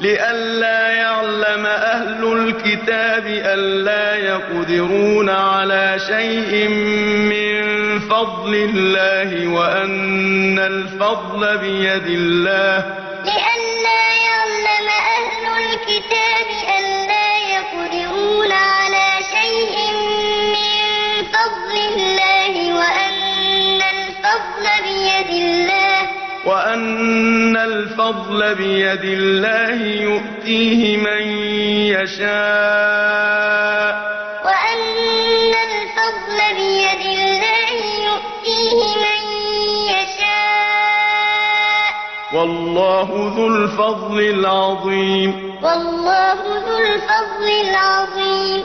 لئلا يعلم أهل الكتاب ألا يقدرون على شيء من فضل الله وأن الفضل بيد الله. لئلا يعلم أهل الكتاب ألا يقدرون على شيء من فضل الله وأن الفضل بيد الله. وأن الفضل بيد الله يؤتيه من يشاء. وأن الفضل بيد الله يؤتيه من يشاء. والله ذو الفضل العظيم. والله ذو الفضل العظيم.